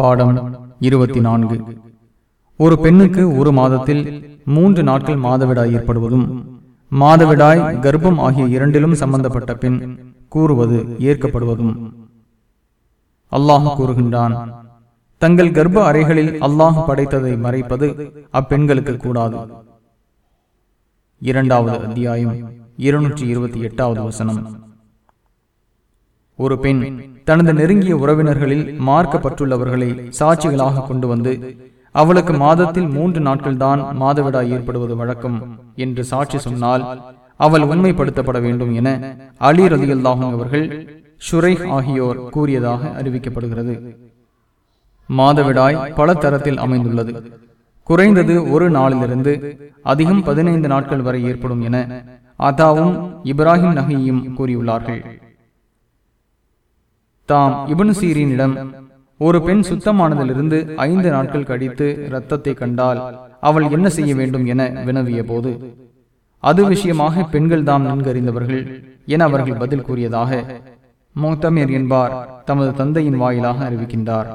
பாடம் இருபத்தி நான்கு. ஒரு பெண்ணுக்கு ஒரு மாதத்தில் மூன்று நாட்கள் மாதவிடாய் ஏற்படுவதும் மாதவிடாய் கர்ப்பம் ஆகிய இரண்டிலும் சம்பந்தப்பட்ட பெண் கூறுவது ஏற்கப்படுவதும். அல்லாஹ் கூறுகின்றான் தங்கள் கர்ப்ப அறைகளில் அல்லாஹ் படைத்ததை மறைப்பது அப்பெண்களுக்கு கூடாது. இரண்டாவது அத்தியாயம் இருநூற்றி இருபத்தி எட்டாவது வசனம். ஒரு பெண் தனது நெருங்கிய உறவினர்களில் மார்க்கப்பட்டுள்ளவர்களை சாட்சிகளாக கொண்டு வந்து அவளுக்கு மாதத்தில் மூன்று நாட்கள் தான் மாதவிடாய் ஏற்படுவது வழக்கம் என்று சாட்சி சொன்னால் அவள் உண்மைப்படுத்தப்பட வேண்டும் என அலி ரதியுல்லாஹும் அவர்கள் ஷுரை ஆகியோர் கூறியதாக அறிவிக்கப்படுகிறது. மாதவிடாய் பல தரத்தில் அமைந்துள்ளது. குறைந்தது ஒரு நாளிலிருந்து அதிகம் பதினைந்து நாட்கள் வரை ஏற்படும் என அதாவும் இப்ராஹிம் நகியும் கூறியுள்ளார்கள். தாம் இபனு சீரினிடம் ஒரு பெண் சுத்தமானதிலிருந்து ஐந்து நாட்கள் கழித்து இரத்தத்தை கண்டால் அவள் என்ன செய்ய வேண்டும் என வினவிய போது அது விஷயமாக பெண்கள் தாம் நன்கறிந்தவர்கள் என அவர்கள் பதில் கூறியதாக மோத்தமீர் என்பார் தமது தந்தையின் வாயிலாக அறிவிக்கின்றார்.